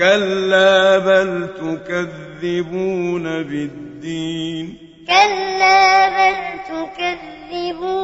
كَلَّا بَلْ تُكَذِّبُونَ بِالدِّينِ كَلَّا بَلْ تُكَذِّبُونَ